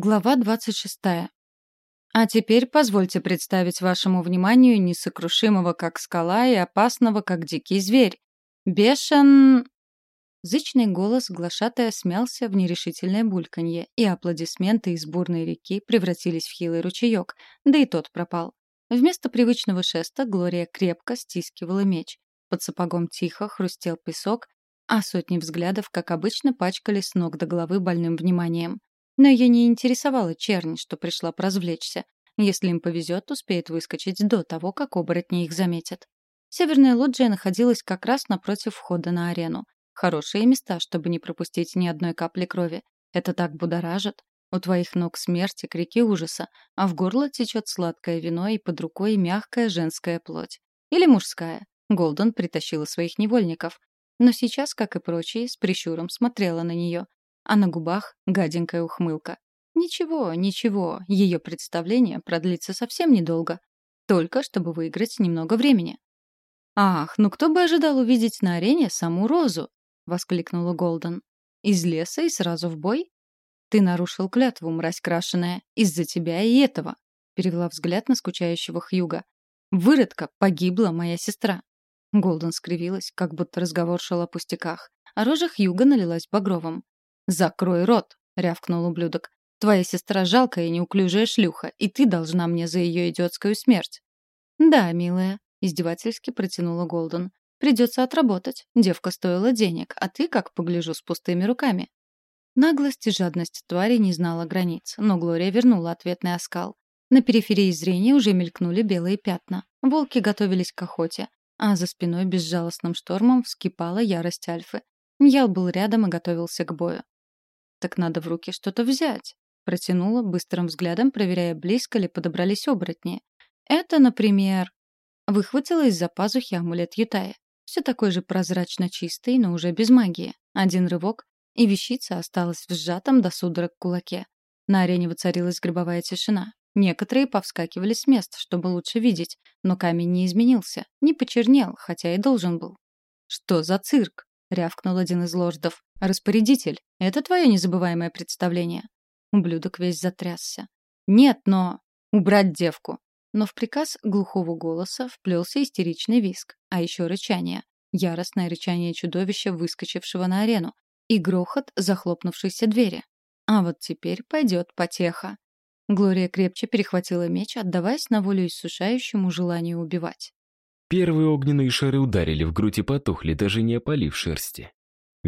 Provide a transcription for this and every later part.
Глава 26. А теперь позвольте представить вашему вниманию несокрушимого как скала и опасного как дикий зверь. Бешен... Зычный голос глашатая смялся в нерешительное бульканье, и аплодисменты из бурной реки превратились в хилый ручеек, да и тот пропал. Вместо привычного шеста Глория крепко стискивала меч. Под сапогом тихо хрустел песок, а сотни взглядов, как обычно, пачкали с ног до головы больным вниманием. Но ее не интересовала чернь, что пришла поразвлечься. Если им повезет, успеет выскочить до того, как оборотни их заметят. Северная лоджия находилась как раз напротив входа на арену. Хорошие места, чтобы не пропустить ни одной капли крови. Это так будоражит. У твоих ног смерти, крики ужаса, а в горло течет сладкое вино и под рукой мягкая женская плоть. Или мужская. Голден притащила своих невольников. Но сейчас, как и прочие, с прищуром смотрела на нее а на губах гаденькая ухмылка. Ничего, ничего, ее представление продлится совсем недолго. Только чтобы выиграть немного времени. «Ах, ну кто бы ожидал увидеть на арене саму Розу?» — воскликнула Голден. «Из леса и сразу в бой?» «Ты нарушил клятву, мразь крашеная, из-за тебя и этого», — перевела взгляд на скучающего Хьюга. «Выродка, погибла моя сестра». Голден скривилась, как будто разговор шел о пустяках, а рожа Хьюга налилась багровым. «Закрой рот!» — рявкнул ублюдок. «Твоя сестра жалкая и неуклюжая шлюха, и ты должна мне за ее идиотскую смерть». «Да, милая», — издевательски протянула Голден. «Придется отработать. Девка стоила денег, а ты, как погляжу, с пустыми руками». Наглость и жадность твари не знала границ, но Глория вернула ответный оскал. На периферии зрения уже мелькнули белые пятна. Волки готовились к охоте, а за спиной безжалостным штормом вскипала ярость Альфы. Ньял был рядом и готовился к бою. Так надо в руки что-то взять. Протянула быстрым взглядом, проверяя, близко ли подобрались оборотни. Это, например... Выхватила из-за пазухи амулет Ютая. Все такой же прозрачно чистый, но уже без магии. Один рывок, и вещица осталась в сжатом до судорог кулаке. На арене воцарилась гробовая тишина. Некоторые повскакивали с мест, чтобы лучше видеть, но камень не изменился, не почернел, хотя и должен был. Что за цирк? — рявкнул один из лордов. «Распорядитель, это твое незабываемое представление?» Ублюдок весь затрясся. «Нет, но...» «Убрать девку!» Но в приказ глухого голоса вплелся истеричный виск, а еще рычание. Яростное рычание чудовища, выскочившего на арену, и грохот захлопнувшейся двери. А вот теперь пойдет потеха. Глория крепче перехватила меч, отдаваясь на волю иссушающему желанию убивать. Первые огненные шары ударили в грудь и потухли, даже не опалив шерсти.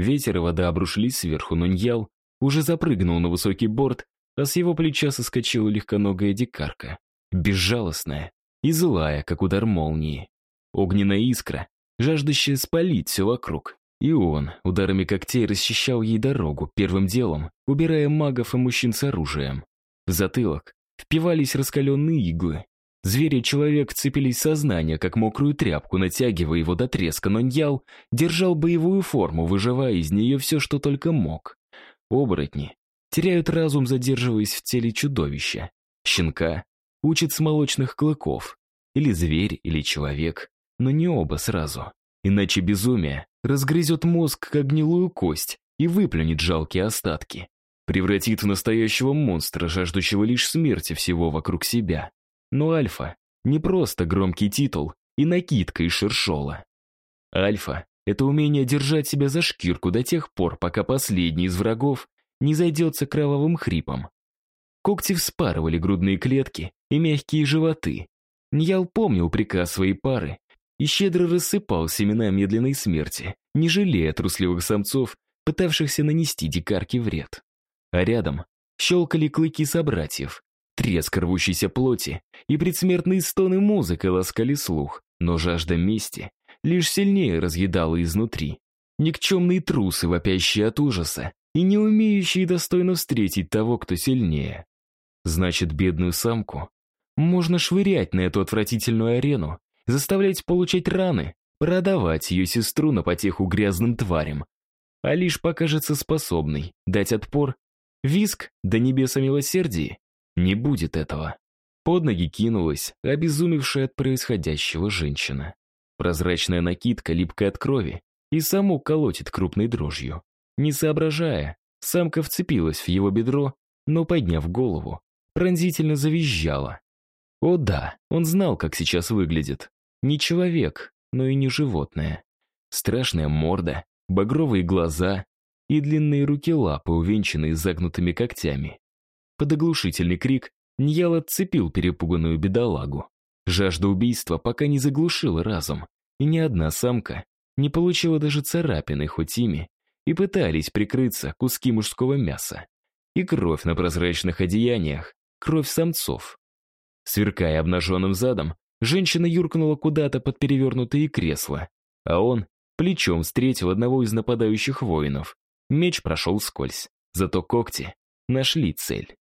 Ветер и вода обрушились сверху, но Ньял уже запрыгнул на высокий борт, а с его плеча соскочила легконогая дикарка, безжалостная и злая, как удар молнии. Огненная искра, жаждущая спалить все вокруг. И он ударами когтей расчищал ей дорогу, первым делом убирая магов и мужчин с оружием. В затылок впивались раскаленные иглы, Звери и человек цепились в сознание, как мокрую тряпку, натягивая его до треска, но Ньял держал боевую форму, выживая из нее все, что только мог. Оборотни теряют разум, задерживаясь в теле чудовища. Щенка учат с молочных клыков. Или зверь, или человек, но не оба сразу. Иначе безумие разгрызет мозг, как гнилую кость, и выплюнет жалкие остатки. Превратит в настоящего монстра, жаждущего лишь смерти всего вокруг себя. Но Альфа — не просто громкий титул и накидка из шершола. Альфа — это умение держать себя за шкирку до тех пор, пока последний из врагов не зайдется кровавым хрипом. Когти вспарывали грудные клетки и мягкие животы. Ньял помнил приказ своей пары и щедро рассыпал семена медленной смерти, не жалея трусливых самцов, пытавшихся нанести дикарке вред. А рядом щелкали клыки собратьев, Треск рвущейся плоти и предсмертные стоны музыки ласкали слух, но жажда мести лишь сильнее разъедала изнутри. Никчемные трусы, вопящие от ужаса, и не умеющие достойно встретить того, кто сильнее. Значит, бедную самку можно швырять на эту отвратительную арену, заставлять получать раны, продавать ее сестру на потеху грязным тварям. А лишь покажется способной дать отпор, виск до небеса милосердия не будет этого. Под ноги кинулась обезумевшая от происходящего женщина. Прозрачная накидка, липкая от крови, и саму колотит крупной дрожью. Не соображая, самка вцепилась в его бедро, но, подняв голову, пронзительно завизжала. О да, он знал, как сейчас выглядит. Не человек, но и не животное. Страшная морда, багровые глаза и длинные руки-лапы, увенчанные загнутыми когтями. Под оглушительный крик Ньял отцепил перепуганную бедолагу. Жажда убийства пока не заглушила разум, и ни одна самка не получила даже царапины, хоть ими, и пытались прикрыться куски мужского мяса. И кровь на прозрачных одеяниях, кровь самцов. Сверкая обнаженным задом, женщина юркнула куда-то под перевернутые кресла, а он плечом встретил одного из нападающих воинов. Меч прошел скользь, зато когти нашли цель.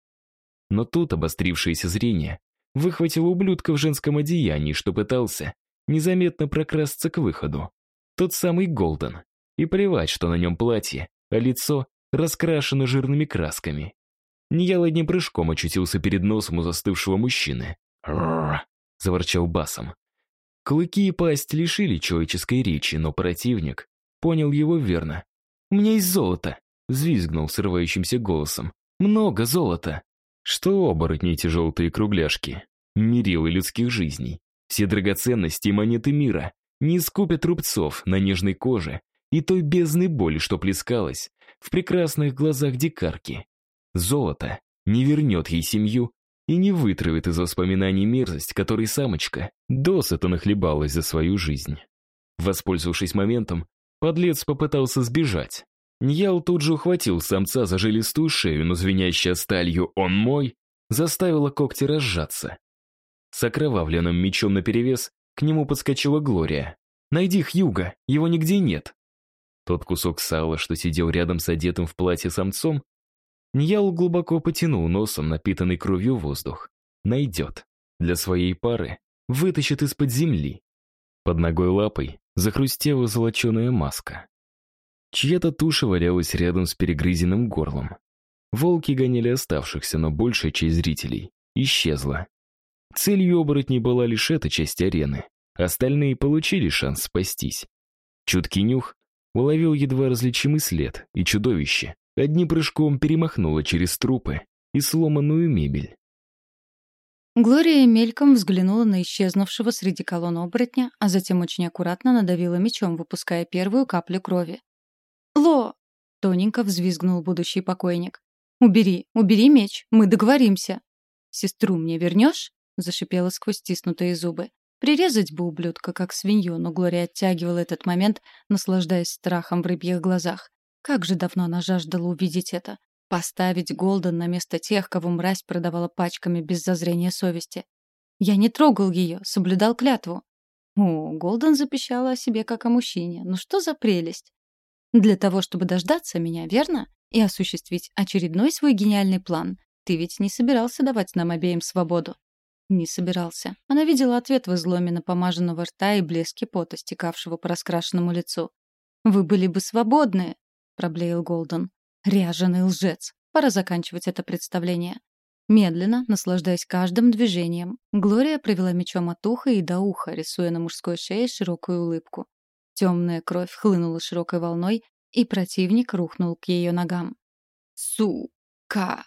Но тут обострившееся зрение выхватило ублюдка в женском одеянии, что пытался незаметно прокрасться к выходу. Тот самый Голден. И плевать, что на нем платье, а лицо раскрашено жирными красками. Ниял одним прыжком очутился перед носом у застывшего мужчины. «Рррр!» — заворчал басом. Клыки и пасть лишили человеческой речи, но противник понял его верно. «У меня есть золото!» — взвизгнул срывающимся голосом. «Много золота!» Что оборотни эти желтые кругляшки? Мерилы людских жизней. Все драгоценности и монеты мира не искупят рубцов на нежной коже и той бездной боли, что плескалась в прекрасных глазах дикарки. Золото не вернет ей семью и не вытравит из воспоминаний мерзость, которой самочка досыта нахлебалась за свою жизнь. Воспользовавшись моментом, подлец попытался сбежать. Ньял тут же ухватил самца за жилистую шею, но звенящая сталью «он мой» заставила когти разжаться. С окровавленным мечом наперевес к нему подскочила Глория. «Найди Хьюга, его нигде нет». Тот кусок сала, что сидел рядом с одетым в платье самцом, Ньял глубоко потянул носом напитанный кровью воздух. Найдет. Для своей пары вытащит из-под земли. Под ногой лапой захрустела золоченая маска. Чья-то туша валялась рядом с перегрызенным горлом. Волки гоняли оставшихся, но большая часть зрителей исчезла. Целью оборотней была лишь эта часть арены. Остальные получили шанс спастись. Чуткий нюх уловил едва различимый след, и чудовище одним прыжком перемахнуло через трупы и сломанную мебель. Глория мельком взглянула на исчезнувшего среди колонн оборотня, а затем очень аккуратно надавила мечом, выпуская первую каплю крови. «Ло!» — тоненько взвизгнул будущий покойник. «Убери, убери меч, мы договоримся!» «Сестру мне вернешь?» зашипела сквозь стиснутые зубы. Прирезать бы ублюдка, как свинью, но Глория оттягивала этот момент, наслаждаясь страхом в рыбьих глазах. Как же давно она жаждала увидеть это. Поставить Голден на место тех, кого мразь продавала пачками без зазрения совести. Я не трогал ее, соблюдал клятву. О, Голден запищала о себе как о мужчине. Ну что за прелесть? Для того, чтобы дождаться меня, верно? И осуществить очередной свой гениальный план. Ты ведь не собирался давать нам обеим свободу. Не собирался. Она видела ответ в изломе напомаженного рта и блеске пота, стекавшего по раскрашенному лицу. «Вы были бы свободны!» — проблеял Голден. «Ряженый лжец! Пора заканчивать это представление». Медленно, наслаждаясь каждым движением, Глория провела мечом от уха и до уха, рисуя на мужской шее широкую улыбку. Темная кровь хлынула широкой волной, и противник рухнул к ее ногам. «Сука!»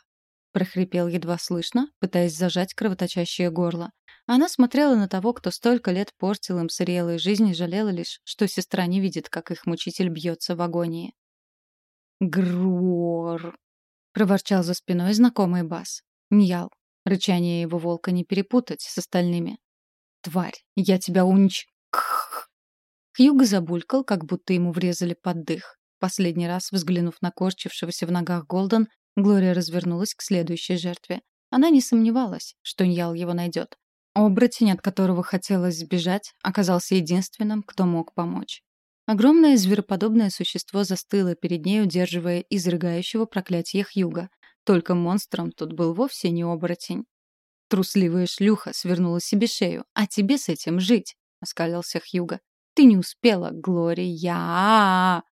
прохрипел едва слышно, пытаясь зажать кровоточащее горло. Она смотрела на того, кто столько лет портил им сырелые жизни, жалела лишь, что сестра не видит, как их мучитель бьется в агонии. «Грор!» — проворчал за спиной знакомый бас. Ньял. Рычание его волка не перепутать с остальными. «Тварь, я тебя унич...» Хьюго забулькал, как будто ему врезали под дых. Последний раз, взглянув на корчившегося в ногах Голден, Глория развернулась к следующей жертве. Она не сомневалась, что Ньял его найдет. Оборотень, от которого хотелось сбежать, оказался единственным, кто мог помочь. Огромное звероподобное существо застыло перед ней, удерживая изрыгающего проклятие Хьюга. Только монстром тут был вовсе не оборотень. «Трусливая шлюха свернула себе шею, а тебе с этим жить», — оскалился Хьюга. «Ты не успела, Глория!»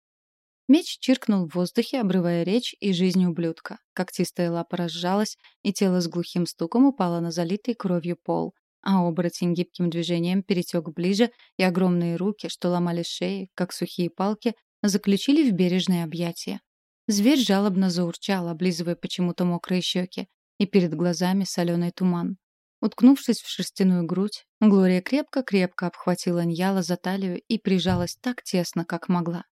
Меч чиркнул в воздухе, обрывая речь и жизнь ублюдка. Когтистая лапа разжалась, и тело с глухим стуком упало на залитый кровью пол. А оборотень гибким движением перетек ближе, и огромные руки, что ломали шеи, как сухие палки, заключили в бережное объятие. Зверь жалобно заурчал, облизывая почему-то мокрые щеки, и перед глазами соленый туман. Уткнувшись в шерстяную грудь, Глория крепко-крепко обхватила Ньяла за талию и прижалась так тесно, как могла.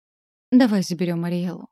«Давай заберем Ариэлу»,